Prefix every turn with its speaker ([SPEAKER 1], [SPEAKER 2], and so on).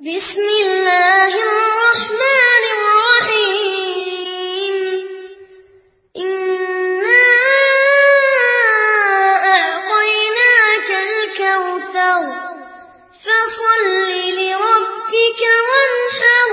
[SPEAKER 1] بسم الله الرحمن الرحيم. إنا أعطيناك الكوثر فصل لربك وانحر.